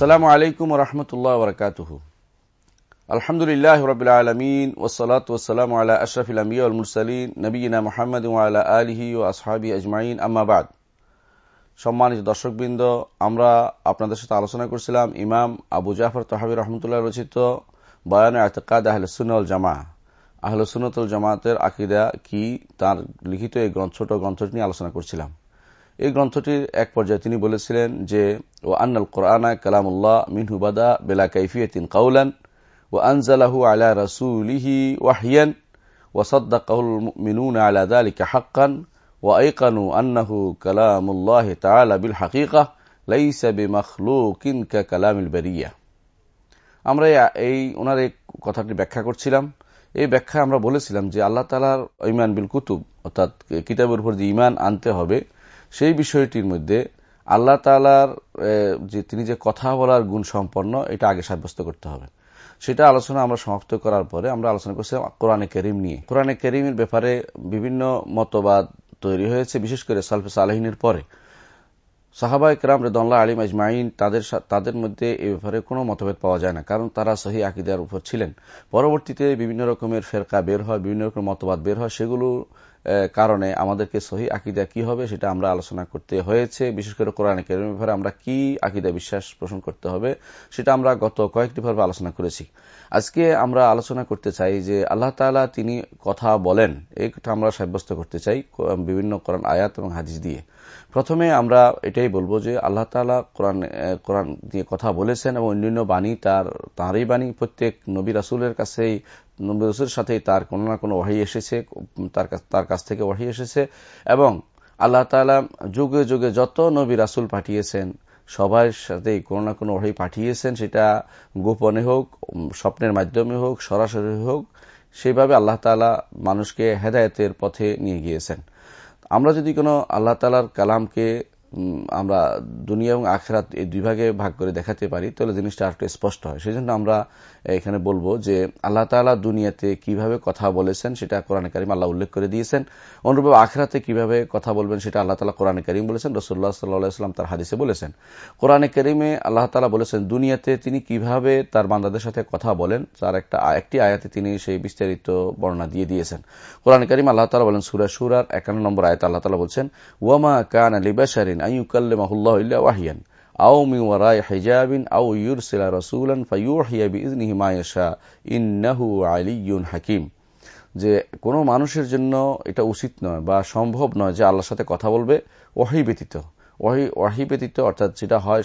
আসসালামু আলাইকুম রহমতুল্লাহ বরকাতুহু। আলহামদুলিল্লাহ রবিল আলমিন ওসলাত ওসালাম আল্লাহ আশরফিল আমিউল মুরসালিন নবীনা মোহাম্মদ আল্লাহ আলহি ও আসহাবি আজমাইন। আম্মাবাদ সম্মানিত দর্শকবৃন্দ, আমরা আপনাদের সাথে আলোচনা করছিলাম ইমাম আবু জাফর তহাবি রহমতুল্লাহ রচিত বয়ান আতকাদ আহলসুল জামা আহলসুনতুল জামাতের আকিদা কি? তার লিখিত এই গ্রন্থ ছোট গ্রন্থটি নিয়ে আলোচনা করছিলাম। এই গ্রন্থটির এক পর্যায়ে তিনি বলেছিলেন যে ও আন্নাল কোরআনা কালামুল্লাহ মিনহুবাদা বেলা কাইফিয়তিন কাউলান ও আনজালাহু আলা রসুলিহি ওয়াহিয়ান ওয়াসাদ্দাকাহুল মিনুন আলা দালিকা হাক্কান ওয়াইকানু আন্নাহু কালামুল্লাহ তাআলা বিল হাকিকা লাইসা বিমাখলুকিন কা কালামিল বেরিয়া. আমরা এই ওনার এই কথাটি ব্যাখ্যা করছিলাম। এই ব্যাখ্যা আমরা বলেছিলাম যে আল্লাহ তালার ইমান বিল কুতুব, অর্থাৎ কিতাবের উপর যে ইমান আনতে হবে সেই বিষয়টির মধ্যে আল্লাহ তালার যে তিনি যে কথা বলার গুণ সম্পন্ন, এটা আগে সাব্যস্ত করতে হবে। সেটা আলোচনা আমরা সমাপ্ত করার পরে আমরা আলোচনা করছিলাম কোরআনে করিম নিয়ে। কোরআনে করিমের ব্যাপারে বিভিন্ন মতবাদ তৈরি হয়েছে, বিশেষ করে সালফেস সালাহিনের পরে। সাহাবা ইকরাম রেদল্লাহ আলিম আজমাইন তাদের তাদের মধ্যে এ ব্যাপারে কোনো মতভেদ পাওয়া যায় না, কারণ তারা সহি আকিদার উপর ছিলেন। পরবর্তীতে বিভিন্ন রকমের ফেরকা বের হয়, বিভিন্ন রকমের মতবাদ বের হয়, সেগুলো কারণে আমাদেরকে সহি আকিদা কি হবে সেটা আমরা আলোচনা করতে হয়েছে। বিশেষ করে কোরআন কেরিমের ব্যাপারে আমরা কি আকিদা বিশ্বাস পোষণ করতে হবে সেটা আমরা গত কয়েকটি ভাবে আলোচনা করেছি। আজকে আমরা আলোচনা করতে চাই যে আল্লাহ তালা তিনি কথা বলেন এইটা আমরা সাব্যস্ত করতে চাই বিভিন্ন কোরআন আয়াত এবং হাদিস দিয়ে। প্রথমে আমরা এটাই বলব যে আল্লাহ তালা কোরআন কোরআন দিয়ে কথা বলেছেন এবং অন্যান্য বাণী তার, তাঁরই বাণী প্রত্যেক নবী রাসুলের কাছেই নবী রসুলের সাথেই তার কোনো না কোনো ওয়াহি এসেছে, তার কাছ থেকে ওয়াহি এসেছে এবং আল্লাহ তালা যুগে যুগে যত নবী রাসুল পাঠিয়েছেন, সবার সাথে কোনো না কোনো ওয়াহি পাঠিয়েছেন, সেটা গোপনে হোক স্বপ্নের মাধ্যমে হোক, সরাসরি হোক সেইভাবে আল্লাহ তালা মানুষকে হেদায়তের পথে নিয়ে গিয়েছেন। আমরা যদি কোনো আল্লাহ তালার কালামকে আমরা দুনিয়া এবং আখরাত এই দুই ভাগে ভাগ করে দেখাতে পারি, তাহলে জিনিসটা আরেকটু স্পষ্ট হয়। সেই জন্য আমরা এখানে বলব যে আল্লাহ তালা দুনিয়াতে কীভাবে কথা বলেছেন সেটা কোরআন করিম আল্লাহ উল্লেখ করে দিয়েছেন। অনুরূপ আখরাতে কীভাবে কথা বলবেন সেটা আল্লাহ তালা কোরআন করিম বলেছেন রসুল্লাহ সাল্লাহাম তার হাদিসে বলেছেন। কোরআন করিমে আল্লাহ তালা বলেছেন, দুনিয়াতে তিনি কীভাবে তার বান্দাদের সাথে কথা বলেন, তার একটা একটি আয়াতে তিনি সেই বিস্তারিত বর্ণনা দিয়ে দিয়েছেন। কোরআন করিম আল্লাহ তালা বলেন, সুরা সুরার একান্ন নম্বর আয়াত আল্লাহ তালা বলছেন ওয়ামা কান আলী আলিবাসারিন আইউকাল্লাহুল্লাহ ওয়াহিয়ান। আও মিন ওয়ারাই হিজাবিন আও ইউরসিলা রাসূলান ফায়ুহিয়া বিইذনিহি মা ইয়াশা, ইন্নাহু আলিয়্যুন হাকিম। যে কোনো মানুষের জন্য এটা উচিত নয় বা সম্ভব নয় যে আল্লাহর সাথে কথা বলবে, ওয়াহি ব্যতীত। ওয়াহি ওয়াহি ব্যতীত অর্থাৎ যেটা হয়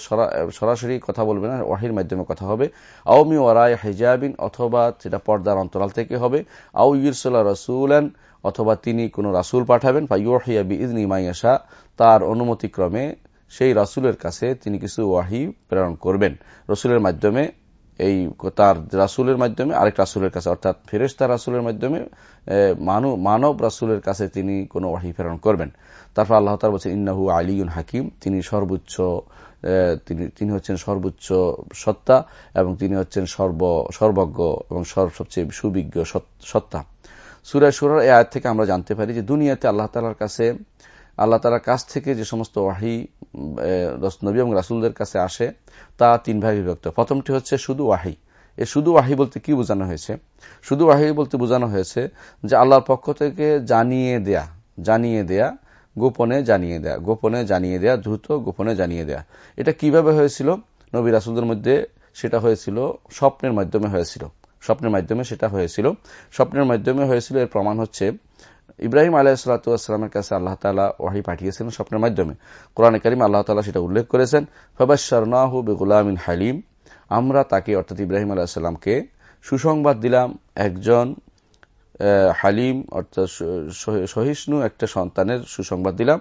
সরাসরি কথা বলবে না, ওয়াহির মাধ্যমে কথা হবে। আওমি ওয়ারাই হিজাবিন অথবা যেটা পর্দার অন্তরাল থেকে হবে, আও ইউরসুল্লাহ রসুলান অথবা তিনি কোনো রাসুল পাঠাবেন বা ইউহিয়া বিইজনি মাইয়াশা তার অনুমতিক্রমে সেই রাসুলের কাছে তিনি কিছু ওয়াহি প্রেরণ করবেন। রসুলের মাধ্যমে এই তার রাসুলের মাধ্যমে আরেক রাসুলের কাছে, অর্থাৎ ফেরেস্তা রাসুলের মাধ্যমে মানব রাসুলের কাছে তিনি কোনো ওয়াহি প্রেরণ করবেন। তারপর আল্লাহ তার বলছেন, ইন্নাহু আলিউন হাকিম। তিনি সর্বোচ্চ তিনি তিনি হচ্ছেন সর্বোচ্চ সত্তা এবং তিনি হচ্ছেন সর্ব, সর্বজ্ঞ এবং সবচেয়ে সুবিজ্ঞ সত্তা। সুরায় সুরার এই আয়াত থেকে আমরা জানতে পারি যে দুনিয়াতে আল্লাহ তালার কাছে আল্লাহ তালার কাছ থেকে যে সমস্ত ওয়াহি নবী এবং রাসুলদের কাছে আসে, তা তিন ভাগে বিভক্ত। প্রথমটি হচ্ছে শুধু ওয়াহি। এ শুধু ওয়াহি বলতে কি বোঝানো হয়েছে? শুধু ওয়াহি বলতে বোঝানো হয়েছে যে আল্লাহর পক্ষ থেকে জানিয়ে দেয়া জানিয়ে দেয়া, গোপনে জানিয়ে দেয়া, গোপনে জানিয়ে দেয়া, দ্রুত গোপনে জানিয়ে দেয়া। এটা কীভাবে হয়েছিল? নবী রাসুলদের মধ্যে সেটা হয়েছিল, স্বপ্নের মাধ্যমে হয়েছিল। স্বপ্নের মাধ্যমে সেটা হয়েছিল। স্বপ্নের মাধ্যমে হয়েছিল এর প্রমাণ হচ্ছে ইব্রাহিম আলাহিসাল্লামের কাছে আল্লাহ তালা ওয়াহি পাঠিয়েছিলেন স্বপ্নের মাধ্যমে। কোরআন করিম আল্লাহ তালা সেটা উল্লেখ করেছেন ফবাশারনাহু বেগুলামিন হালিম আমরা তাকে, অর্থাৎ ইব্রাহিম আলাহিসাল্লামকে সুসংবাদ দিলাম, একজন হালিম, অর্থাৎ সহিষ্ণু একটা সন্তানের সুসংবাদ দিলাম,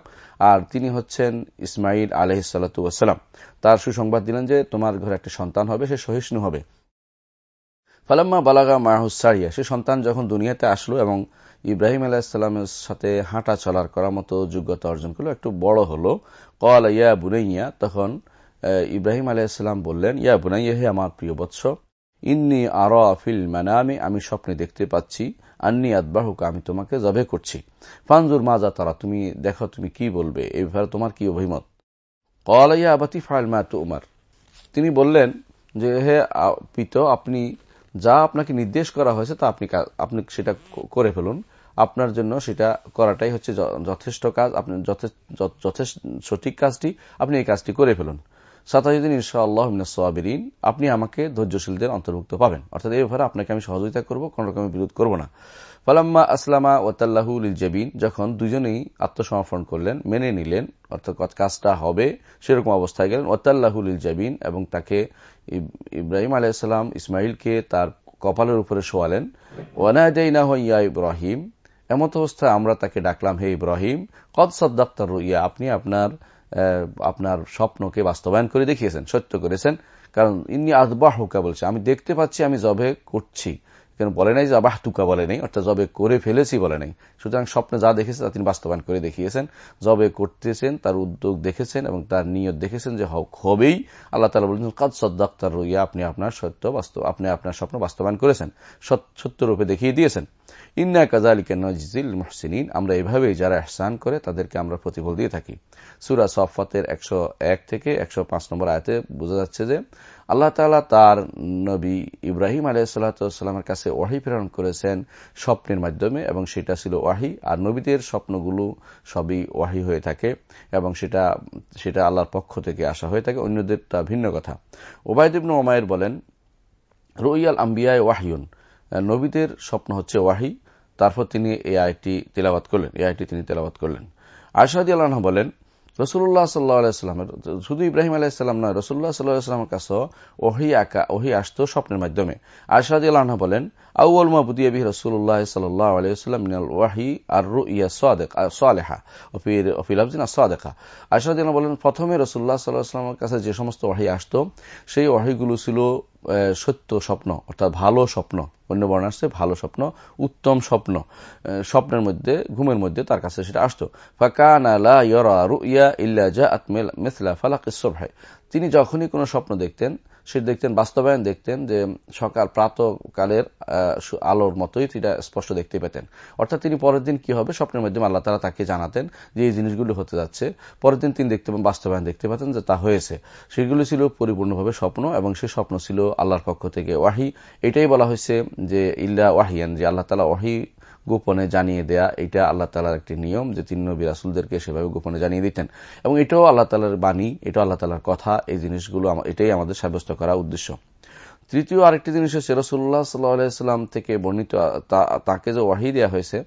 আর তিনি হচ্ছেন ইসমাইল আলহিসাল্লাম তার সুসংবাদ দিলেন যে, তোমার ঘরে একটা সন্তান হবে, সে সহিষ্ণু হবে। ফালাম্মা বালাগা মাহুসারিয়া সে সন্তান যখন দুনিয়াতে আসলো এবং ইব্রাহিম আলাহিসাল্লামের সাথে হাঁটা চলার করার মতো যোগ্যতা অর্জন করল। একটু বড় হলো। কল ইয়া বুনাইয়া। তখন ইব্রাহিম আলাহিসাল্লাম বললেন, ইয়া বুনাইয়া, হে আমার প্রিয় বৎস, ইন্নি আর ফিল মানামে, আমি স্বপ্নে দেখতে পাচ্ছি, আন্নি আদবাহুক, আমি তোমাকে জবে করছি। ফানজুর মাজা তারা, তুমি দেখো, তুমি কি বলবে? এই ব্যাপারে তোমার কি অভিমত? কল ইয়া আবাতি ফাইল মা তো উমার তিনি বললেন যে, হে পিত, আপনি যা আপনাকে নির্দেশ করা হয়েছে তা আপনি আপনি সেটা করে ফেলুন। আপনার জন্য সেটা করাটাই হচ্ছে যথেষ্ট কাজ। আপনি যথেষ্ট সঠিক কাজটি আপনি এই কাজটি করে ফেলুন। সাতাহিদিন ইনশাআল্লাহ সোয়াবিরিন আপনি আমাকে ধৈর্যশীলদের অন্তর্ভুক্ত পাবেন। অর্থাৎ এই ব্যাপারে আপনাকে আমি সহযোগিতা করব, কোন রকমের বিরোধ করব না। ফালাম্মা আসলামা ওতাল্লাহুল জবিন, যখন দুজনেই আত্মসমর্পণ করলেন, মেনে নিলেন, অর্থাৎ কাজটা হবে সেরকম অবস্থায় গেলেন ওতাল্লাহুল জাবিন এবং তাকে ইব্রাহিম আলাইসালাম ইসমাইলকে তার কপালের উপরে শোয়ালেন। ওয়ানাজাইনা হইয়া ইব্রাহিম এমত অবস্থায় আমরা তাকে ডাকলাম, হে ইব্রাহিম, কদ সদ্দাক্তার রুইয়া? আপনি আপনার আপনার স্বপ্নকে বাস্তবায়ন করে দেখিয়েছেন, সত্য করেছেন। কারণ ইনি আদবাহুকা বলছে, আমি দেখতে পাচ্ছি, আমি জবে করছি। কেন বলে নাই যে আবাহ তুকা বলে নেই, অর্থাৎ জবে করে ফেলেছি বলে নাই। সুতরাং স্বপ্নে যা দেখেছে তা তিনি বাস্তবায়ন করে দেখিয়েছেন, জবে করতেছেন, তার উদ্যোগ দেখেছেন এবং তার নিয়ত দেখেছেন যে হবেই। আল্লাহ তালা বলেছেন কাজ সদ্দাক্তার রইয়া আপনি আপনার সত্য বাস্তব, আপনি আপনার স্বপ্ন বাস্তবায়ন করেছেন সত্য রূপে দেখিয়ে দিয়েছেন। ইন্না কাজালিকে নজিল মহসিন আমরা এভাবেই যারা এহসান করে তাদেরকে আমরা প্রতিফল দিয়ে থাকি। সুরা সফাতের একশো এক থেকে একশো পাঁচ নম্বর আয়তে বোঝা যাচ্ছে যে আল্লাহ তালা তার নবী ইব্রাহিম আলাইসাল্লামের কাছে ওয়াহি প্রেরণ করেছেন স্বপ্নের মাধ্যমে এবং সেটা ছিল ওয়াহি। আর নবীদের স্বপ্নগুলো সবই ওয়াহি হয়ে থাকে এবং সেটা সেটা আল্লাহর পক্ষ থেকে আসা হয়ে থাকে। অন্যদেরটা ভিন্ন কথা। ওবায়দিবন ওমায়ের বলেন, রইয়াল আম্বিয়ায় ওয়াহিউন নবীদের স্বপ্ন হচ্ছে ওয়াহি। তারপর তিনি এই আয়টি তেলাবাত করলেন। এই আয়টি তিনি তেলাবাত করলেন। আয়সাদি আল্লাহ বলেন রসুল্লাহ সাল্লাহামের শুধু ইব্রাহিম আলাহিসাল্লাম নয়, রসুল্লাহ সাল্লাহামের কাছে ওহি আঁকা, ওহি আসত স্বপ্নের মাধ্যমে। আশাদি আল্লাহ বলেন আউল মাহবুদিয়াবি রসুল্লাহ সাল্লাহ আলাইসাল্লাম ওয়াহি আর রু ইয়া সোয়ালেহা অফিলাফজিন সোয়াদেখা আশাদি বলেন, প্রথমে রসুল্লাহ সাল্লাহ সাল্লাহামের কাছে যে সমস্ত ওয়াহি আসত, সেই ওয়াহিগুলো ছিল সত্য স্বপ্ন, অর্থাৎ ভালো স্বপ্ন অন্য বর্ণ আসছে, ভালো স্বপ্ন, উত্তম স্বপ্ন স্বপ্নের মধ্যে, ঘুমের মধ্যে তার কাছে সেটা আসতো। ফাঁকা তিনি যখনই কোনো স্বপ্ন দেখতেন সে দেখতেন, বাস্তবায়ন দেখতেন যে সকাল প্রাতকালের আলোর মতোই সেটা স্পষ্ট দেখতে পেতেন। অর্থাৎ তিনি পরের দিন কি হবে স্বপ্নের মাধ্যমে আল্লাহ তালা তাকে জানাতেন যে এই জিনিসগুলো হতে যাচ্ছে। পরের দিন তিনি দেখতে বাস্তবায়ন দেখতে পেতেন যে তা হয়েছে। সেগুলো ছিল পরিপূর্ণভাবে স্বপ্ন এবং সে স্বপ্ন ছিল আল্লাহর পক্ষ থেকে ওয়াহি। এটাই বলা হয়েছে যে, ইল্লা ওয়াহিয়ান, যে আল্লাহ তালা ওয়াহি গোপনে জানিয়ে দেয়া এটা আল্লাহ তালার একটি নিয়ম যে তিনি নবী রাসুলদেরকে সেভাবে গোপনে জানিয়ে দিতেন। এবং এটাও আল্লাহ তালার বাণী, এটাও আল্লাহ তালার কথা, এই জিনিসগুলো এটাই আমাদের সাব্যস্ত করা উদ্দেশ্য। তৃতীয় আরেকটি জিনিস হচ্ছে রসুল্লাহ সাল্লাহাম থেকে বর্ণিত তাকে যে ওয়াহি দেওয়া হয়েছে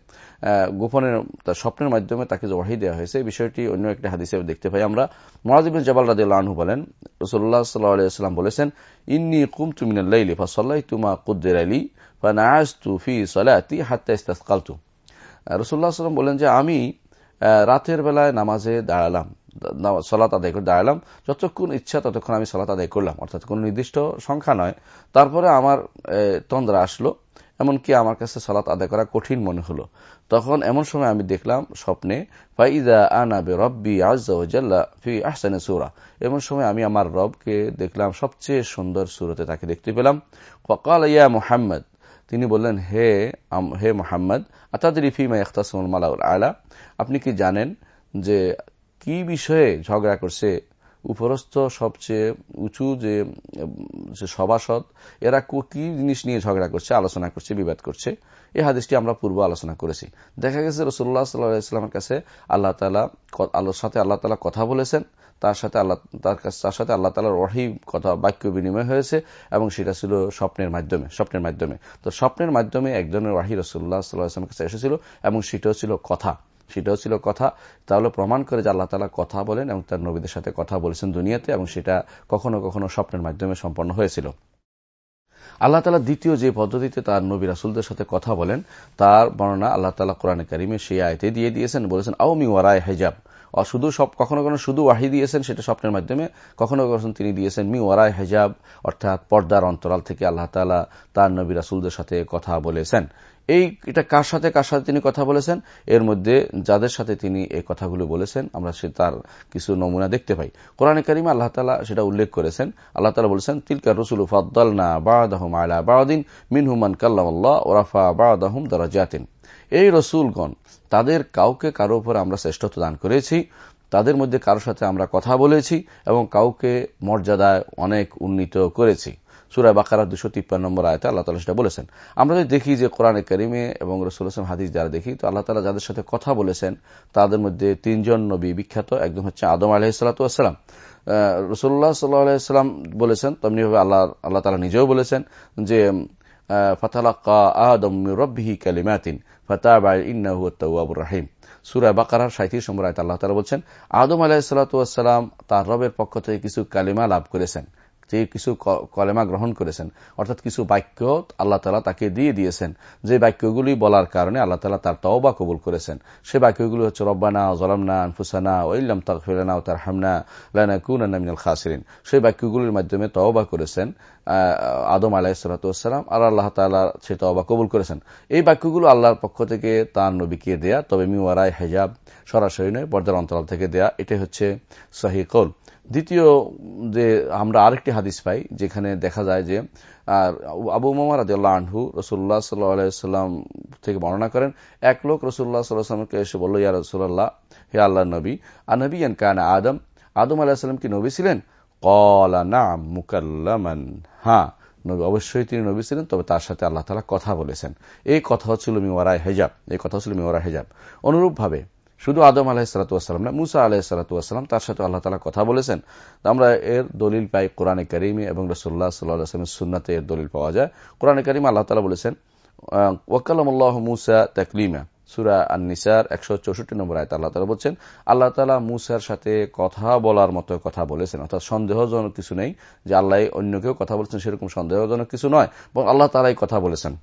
গোপনের স্বপ্নের মাধ্যমে তাকে যে ওয়াহি দেওয়া হয়েছে বিষয়টি অন্য একটি হাদিসে দেখতে পাই আমরা। মহাজিবিন জবাল রাদ বলেন রসুল্লাহ সাল্লাহাম বলেছেন, ইন্নি কুম তুমিনাল্লাইলি ফাসল্লাহ তুমা কুদ্দের আলী ফানাআস্তু ফি বলেন যে আমি রাতের বেলায় নামাজে দাঁড়ালাম সলাত আদায় করে দাঁড়ালাম, যতক্ষণ ইচ্ছা ততক্ষণ আমি সলাত আদায় করলাম, অর্থাৎ কোন নির্দিষ্ট সংখ্যা নয়। তারপরে আমার তন্দ্রা আসলো, এমনকি আমার কাছে সলাত আদায় করা কঠিন মনে হলো। তখন এমন সময় আমি দেখলাম স্বপ্নে ফাইদা আনাবে রব্বি আজ্লা ফি সুরা। এমন সময় আমি আমার রবকে দেখলাম সবচেয়ে সুন্দর সুরতে তাকে দেখতে পেলাম। ফকাল ইয়া মোহাম্মদ তিনি বললেন, হে হে মোহাম্মদ, আতাদের ইফিমা ইখতাসমুল মালাউল আলা? আপনি কি জানেন যে কি বিষয়ে ঝগড়া করছে উপরস্থ সবচেয়ে উঁচু যে সভাসদ, এরা কি জিনিস নিয়ে ঝগড়া করছে, আলোচনা করছে, বিবাদ করছে, এই হাদিসটি আমরা পূর্ব আলোচনা করেছি। দেখা গেছে রসুল্লাহ সাল্লাহামের কাছে আল্লাহ তালা সাথে আল্লাহ তালা কথা বলেছেন, তার সাথে আল্লাহ, তার কাছে, তার সাথে আল্লাহ তালার ওয়াহি কথা, বাক্য বিনিময় হয়েছে এবং সেটা ছিল স্বপ্নের মাধ্যমে স্বপ্নের মাধ্যমে। তো স্বপ্নের মাধ্যমে একজনের ওয়াহি রসুল্লাহ সাল্লাহামের কাছে এসেছিল এবং সেটাও ছিল কথা। সেটাও ছিল কথা তাহলে প্রমাণ করে যে আল্লাহ তালা কথা বলেন এবং তার নবীদের সাথে কথা বলেছেন দুনিয়াতে এবং সেটা কখনো কখনো স্বপ্নের মাধ্যমে সম্পন্ন হয়েছিল। আল্লাহ তালা দ্বিতীয় যে পদ্ধতিতে তার নবী রাসুলদের সাথে কথা বলেন, তার বর্ণনা আল্লাহ তালা কোরআন কারিমে সেই আয়তে দিয়ে দিয়েছেন, বলেছেন, আওমি ওয়ারায় হেজাব। শুধু সব, কখনো কখনো শুধু ওয়াহি দিয়েছেন, সেটা স্বপ্নের মাধ্যমে, কখনো কখনো তিনি দিয়েছেন, মি ওয়ারায় হেজাব, অর্থাৎ পর্দার অন্তরাল থেকে আল্লাহ তালা তার নবী রাসুলদের সাথে কথা বলেছেন। এই এটা কার সাথে কার সাথে তিনি কথা বলেছেন? এর মধ্যে যাদের সাথে তিনি এই কথাগুলো বলেছেন, আমরা সে তার কিছু নমুনা দেখতে পাই। কোরআন করিম আল্লাহ তালা সেটা উল্লেখ করেছেন। আল্লাহ তালা বলেছেন, তিলকা রসুল ফদ্দাল না বারাদাহম আলা বারাদিন মিনহুমান কাল্লাম ওরাফা বারাদাহম দরাজাতিন। এই রসুলগণ, তাদের কাউকে কারও উপর আমরা শ্রেষ্ঠত্ব দান করেছি, তাদের মধ্যে কারোর সাথে আমরা কথা বলেছি এবং কাউকে মর্যাদায় অনেক উন্নীত করেছি। সুরায় বাকারা দুশো তিপ্পান্ন নম্বর আয়তে আল্লাহ তালা সেটা বলেছেন। আমরা যদি দেখি যে কোরআনে করিমে এবং রসুল হাসম হাদিস যারা দেখি, তো আল্লাহ তালা যাদের সাথে কথা বলেছেন, তাদের মধ্যে তিনজন নবী বিখ্যাত, একজন হচ্ছে আদম আলহিসাল্লাম রসুল্লাহ সাল্লাম বলেছেন, তেমনিভাবে আল্লাহ আল্লাহ তালা নিজেও বলেছেন যে আদম রব্বিহি কালিমাতিন বাকারার আল্লাহ বলছেন, আদম আলাহিসাল্লাম তার রবের পক্ষ থেকে কিছু কালিমা লাভ করেছেন। যে কিছু কলেমা গ্রহণ করেছেন, অর্থাৎ কিছু বাক্য আল্লাহ তালা তাকে দিয়ে দিয়েছেন। যে বাক্যগুলি বলার কারণে আল্লাহ তালা তার তওবা কবুল করেছেন। সে বাক্যগুলি হচ্ছে, রব্বানা জলামনা আনফুসানা ওইল্লাম তাকফিলানা তার হামনা লানা মিনাল খাসিরিন। সেই বাক্যগুলির মাধ্যমে তওবা করেছেন। আদম আলাহিসাল্লাম আর আল্লাহ তালা সে তওবা কবুল করেছেন। এই বাক্যগুলো আল্লাহর পক্ষ থেকে তার নবীকে দেয়া, তবে মিওয়ারায় হেজাব সরাসরি নয়, পর্দার অন্তরাল থেকে দেয়া, এটাই হচ্ছে সহি কৌল। দ্বিতীয় যে আমরা আরেকটি হাদিস পাই, যেখানে দেখা যায় যে আবু মোহাম্মদ আদিউল্লাহ আনহু রসুল্লাহ সাল্লাম থেকে বর্ণনা করেন, এক লোক রসুল্লাহ সাল্লাহামকে এসে বলল, ইয়া রসুল্লাহ হে আল্লাহ নবী আর নবী কান আদম? আদম আলাহিসাল্লাম কি নবী ছিলেন? কলা নাম মুকাল্লামান হ্যাঁ নবী অবশ্যই তিনি নবী ছিলেন, তবে তার সাথে আল্লাহ তালা কথা বলেছেন। এই কথা হচ্ছিল মিওয়ারায় হেজাব, এই কথা হচ্ছিল মিওয়ারা হেজাব। অনুরূপভাবে শুধু আদম আলাহিসাল্লাম না, মুসা আলাহিসাল্লাম তার সাথে আল্লাহ তালা কথা বলেছেন। আমরা এর দলিল পাই কোরআনে করিমে এবং রসুল্লাহ সাল্লাহামের সুন্নাতে এর দলিল পাওয়া যায়। কোরআনে করিম আল্লাহ তালা বলেছেন ওয়াকাল্লাহ মুসা তাকলিমা। সুরা আননিসার, একশো চৌষট্টি নম্বর আয়তা আল্লাহ তালা বলছেন, আল্লাহ তালা মুসার সাথে কথা বলার মতো কথা বলেছেন। অর্থাৎ সন্দেহজনক কিছু নেই যে আল্লাহ অন্য কেউ কথা বলছেন, সেরকম সন্দেহজনক কিছু নয় এবং আল্লাহ তালাই কথা বলেছেন।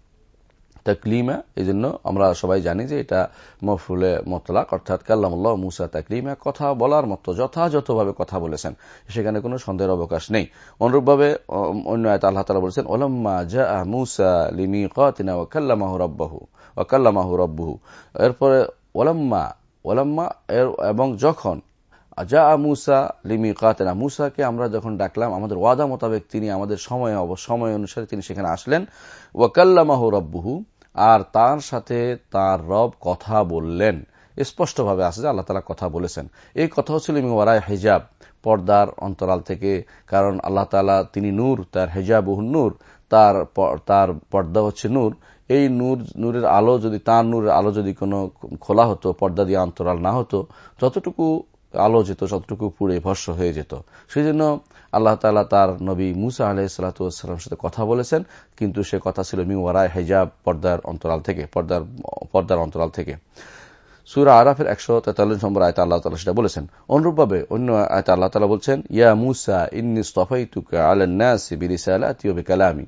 তাকলিমা এই জন্য আমরা সবাই জানি যে এটা মফুলে মতলাক, অর্থাৎ কাল্লামুল্লাহ মুসা তাকলিমা, কথা বলার মতো, যথাযথভাবে কথা বলেছেন। সেখানে কোনো সন্দেহের অবকাশ নেই। অনুরূপভাবে অন্য আয়তা আল্লাহ তালা বলেছেন, ওলাম্মা জা মুসা লিমি কিনা ও কাল্লামাহু রব্বাহু ও কাল্লামাহু রব্বহু। এরপরে, ওলাম্মা ওলাম্মা এবং যখন যা মুসা লিমি কাতেনা মুসাকে আমরা যখন ডাকলাম, আমাদের ওয়াদা মোতাবেক তিনি আমাদের সময় সময় অনুসারে তিনি সেখানে আসলেন ওয়াকাল্লামাহু রব্বহু আর তার সাথে তার রব কথা বললেন। স্পষ্টভাবে আছে যে আল্লাহ তালা কথা বলেছেন। এই কথা হচ্ছিল মিওয়ারায় হেজাব, পর্দার অন্তরাল থেকে, কারণ আল্লাহ তালা তিনি নূর, তার হেজাব নূর, তার তার পর্দা হচ্ছে নূর। এই নূর, নূরের আলো যদি, তার নূরের আলো যদি কোনো খোলা হতো, পর্দা দিয়ে অন্তরাল না হতো, যতটুকু আলো যেত ততটুকু পুড়ে ভস্য হয়ে যেত। সেই জন্য আল্লাহ তালা তার নবী মুসা আলহ সালাতামের সাথে কথা বলেছেন, কিন্তু সে কথা ছিল মিওয়ারায় হেজাব পর্দার অন্তরাল থেকে, পর্দার পর্দার অন্তরাল থেকে। সুরা আরাফের একশো তেতাল্লিশ নম্বর আয়তা আল্লাহ তালা সেটা বলেছেন। অনুরূপভাবে অন্য আয়তা আল্লাহ তালা বলছেন, ইয়া মুসা ইন্নি স্তফাই তুকা আলান্নাসি কালামি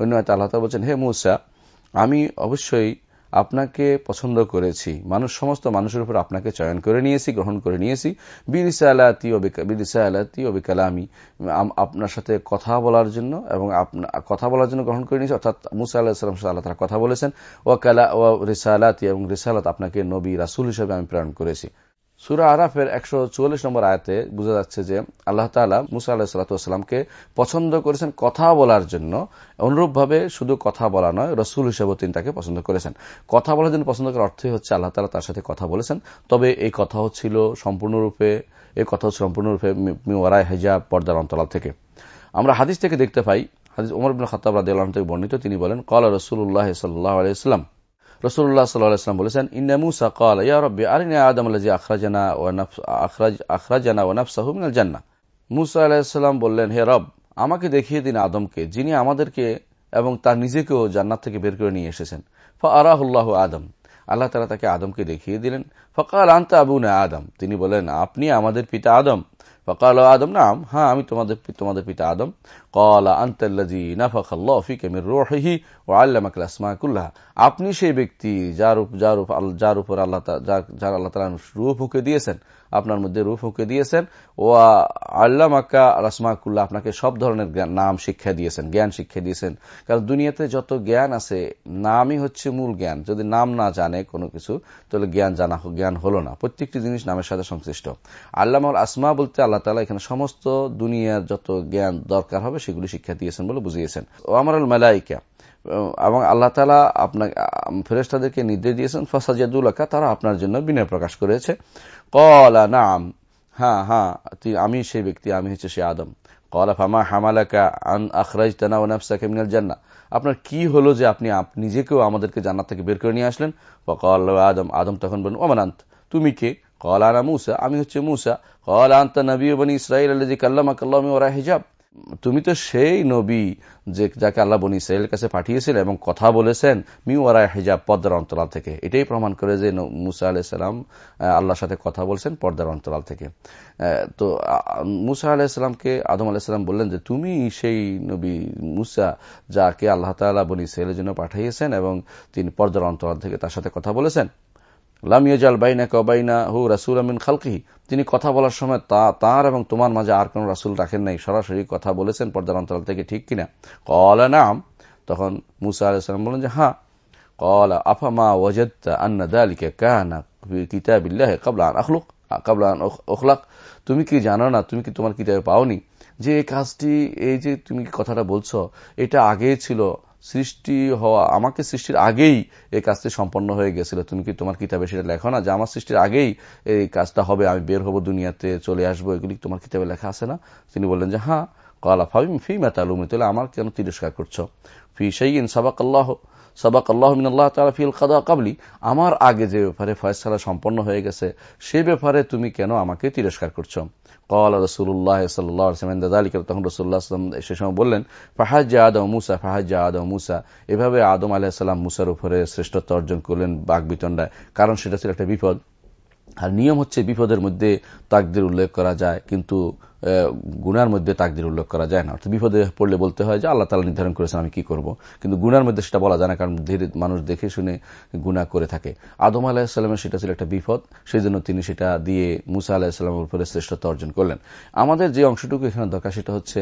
অন্য আয়তা আল্লাহ তালা বলছেন, হে মুসা, আমি অবশ্যই আপনাকে পছন্দ করেছি। মানুষ সমস্ত মানুষের উপর আপনাকে চয়ন করে নিয়েছি, গ্রহণ করে নিয়েছি। বিরিসালাতি বিরিসা আলাতি ও বিকালামি আপনার সাথে কথা বলার জন্য এবং কথা বলার জন্য গ্রহণ করে নিয়েছি। অর্থাৎ মুসা আল্লাহাম সাল্লাম আল্লাহ তারা কথা বলেছেন। ও কালা ও রিসালাতি এবং রিসালাত আপনাকে নবী, রাসুল হিসেবে আমি প্রেরণ করেছি। সুরা আরাফের একশো চুয়াল্লিশ নম্বর আয়াতে বোঝা যাচ্ছে যে আল্লাহ তালা মুসা আল্লাহ সাল্লাতামকে পছন্দ করেছেন কথা বলার জন্য। অনুরূপভাবে শুধু কথা বলা নয়, রসুল হিসেবে তিনি তাকে পছন্দ করেছেন। কথা বলার জন্য পছন্দ করার অর্থই হচ্ছে আল্লাহ তালা তার সাথে কথা বলেছেন। তবে এই কথা হচ্ছিল সম্পূর্ণরূপে, এই কথা হচ্ছে সম্পূর্ণরূপে মিওয়ারায় হেজাব পর্দার অন্তরাল থেকে। আমরা হাদিস থেকে দেখতে পাই, হাদিস উমর বিন খতাব রাদ থেকে বর্ণিত, তিনি বলেন কলা রসুল্লাহ সাল্লাহ আলাইসলাম রসুল্লাহ সাল্লাম বলেছেন, ইন্না মুসা কল ইয়া রব্বি, আরিনা আদম আল্লাজি আখরাজানা ও আখরাজানা ও নাফসাহু জান্নাহ। মুসা আলাহিসাল্লাম বললেন, হে রব, আমাকে দেখিয়ে দিন আদমকে, যিনি আমাদেরকে এবং তার নিজেকেও জান্নাত থেকে বের করে নিয়ে এসেছেন। ফা আদম। আল্লাহ তালা তাকে আদমকে দেখিয়ে দিলেন। ফকাল আন্তা আবু না আদম। তিনি বলেন আপনি আমাদের পিতা আদম। ফকাল আদম নাম হ্যাঁ আমি তোমাদের তোমাদের পিতা আদম। কলা আন্তাল্লাজি নাফাখাল্লাহ ফিকে মির রোহি ও আল্লাহ আসমা কুল্লাহ আপনি সেই ব্যক্তি যার যার যার উপর আল্লাহ যার আল্লাহ তালা রূপ হুকে দিয়েছেন। আপনার মধ্যে রূপ হুকে দিয়েছেন। ও আল্লাহ মাক্কা রাসমাকুল্লাহ, আপনাকে সব ধরনের নাম শিক্ষা দিয়েছেন, জ্ঞান শিক্ষা দিয়েছেন। কারণ দুনিয়াতে যত জ্ঞান আছে, নামই হচ্ছে মূল জ্ঞান। যদি নাম না জানে কোনো কিছু, তাহলে জ্ঞান জানা জ্ঞান হলো না। প্রত্যেকটি জিনিস নামের সাথে সংশ্লিষ্ট। আল্লাহ আসমা বলতে আল্লাহ তালা এখানে সমস্ত দুনিয়ার যত জ্ঞান দরকার হবে, সেগুলি শিক্ষা দিয়েছেন বলে বুঝিয়েছেন। ও আমার মালাইকা এবং আল্লাহ তালা আপনাকে ফেরেস্তাদেরকে নির্দেশ দিয়েছেন ফাসাজাদুল্লাকা তারা আপনার জন্য বিনয় প্রকাশ করেছে। কলা নাম। হ্যাঁ হ্যাঁ আমি সেই ব্যক্তি, আমি হচ্ছে সে আদম। কলা ফামা হামালাকা আন আখরাজ তানা ও নাফসাকে মিনাল জান্না আপনার কি হলো যে আপনি নিজেকেও আমাদেরকে জান্নাত থেকে বের করে নিয়ে আসলেন? কল আদম আদম তখন বলুন ওমানান্ত তুমি কে? কল আনা মুসা। আমি হচ্ছে মুসা। কল আন্তা নবী বনি আল্লাহ কাল্লামা কাল্লামি ওরা হিজাব। তুমি তো সেই নবী যে, যাকে আল্লাহ বনি ইসরায়েলের কাছে পাঠিয়েছিলেন এবং কথা বলেছেন মিউ ওয়ারায় হিজাব পর্দার অন্তরাল থেকে। এটাই প্রমাণ করে যে মুসা আলাহিসাল্লাম আল্লাহর সাথে কথা বলছেন পর্দার অন্তরাল থেকে। তো মুসা আলাহিসাল্লামকে আদম আলাহিসাল্লাম বললেন যে, তুমি সেই নবী মুসা যাকে আল্লাহ তালা বনি ইসরায়েলের জন্য পাঠিয়েছেন এবং তিনি পর্দার অন্তরাল থেকে তার সাথে কথা বলেছেন। লামিয়াজাল বাইনা কবাইনা হু রাসুল আমিন খালকিহি। তিনি কথা বলার সময় তার এবং তোমার মাঝে আর কোন রাসুল রাখেন নাই। সরাসরি কথা বলেছেন পর্দার অন্তরাল থেকে, ঠিক কিনা? কল নাম। তখন মুসা আলাইসালাম বলেন যে হ্যাঁ। কল আফামা ওয়াজেদা আন্না দালিকে কানা কিতাবিল্লাহ কাবলা আন আখলুক কাবলা আন ওখলাক তুমি কি জানো না, তুমি কি তোমার কিতাবে পাওনি? যে এই কাজটি, এই যে তুমি কথাটা বলছো, এটা আগে ছিল। সৃষ্টি হওয়া, আমাকে সৃষ্টির আগেই এই কাজটি সম্পন্ন হয়ে গেছিল। তুমি কি তোমার কিতাবে সেটা লেখো না? যে আমার সৃষ্টির আগেই এই কাজটা হবে, আমি বের হব দুনিয়াতে, চলে আসব, এগুলি তোমার কিতাবে লেখা আছে না? তিনি বললেন যে হ্যাঁ। কলা ফাবিম ফি মেতালুমি তাহলে আমার কেন তিরস্কার করছ? ফি সেই সাবাক আল্লাহ সাবাক আল্লাহ মিনাল্লাহ তালা ফিল খাদা কাবলি। আমার আগে যে ব্যাপারে ফয়সালা সম্পন্ন হয়ে গেছে, সে ব্যাপারে তুমি কেন আমাকে তিরস্কার করছ? কল রসুল্লাহ সাল্লাহ তখন রসুল্লাহ সে সময় বললেন ফাহাজা আদম মুসা ফাহাজা আদম মুসা। এভাবে আদম আলাহিসাল্লাম মুসার উপরে শ্রেষ্ঠত্ব অর্জন করলেন বাঘ বিতণ্ডায় কারণ সেটা ছিল একটা বিপদ। আর নিয়ম হচ্ছে বিপদের মধ্যে তাকদের উল্লেখ করা যায়, কিন্তু গুনার মধ্যে তাকদির উল্লেখ করা যায় না। অর্থাৎ বিপদে পড়লে বলতে হয় যে আল্লাহ তালা নির্ধারণ করেছেন, আমি কি করব? কিন্তু গুনার মধ্যে সেটা বলা যায় না, কারণ ধীরে মানুষ দেখে শুনে গুণা করে থাকে। আদম আলাহিসাল্লামের সেটা ছিল একটা বিপদ সেই জন্য তিনি সেটা দিয়ে মুসা আলাহিসাল্লামের উপরে শ্রেষ্ঠত্ব অর্জন করলেন। আমাদের যে অংশটুকু এখানে দরকার সেটা হচ্ছে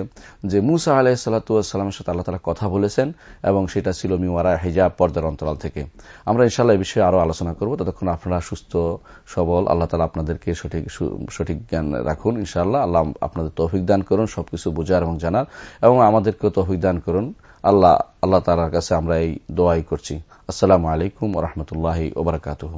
যে মুসা আলাহিসাল্লাতামের সাথে আল্লাহ তালা কথা বলেছেন এবং সেটা ছিল মিওয়ারা হেজাব পর্দার অন্তরাল থেকে। আমরা ইনশাল্লাহ এই বিষয়ে আরও আলোচনা করব। ততক্ষণ আপনারা সুস্থ, সবল, আল্লাহ তালা আপনাদেরকে সঠিক সঠিক জ্ঞান রাখুন ইনশাআল্লাহ। আল্লাহ আপনাদের তৌফিক দান করুন, সবকিছু বোঝার এবং জানার, এবং আমাদেরকেও তৌফিক দান করুন। আল্লাহ আল্লাহ তালার কাছে আমরা এই দোয়াই করছি। আসসালামু আলাইকুম রহমতুল্লাহ ওবরাকাতহ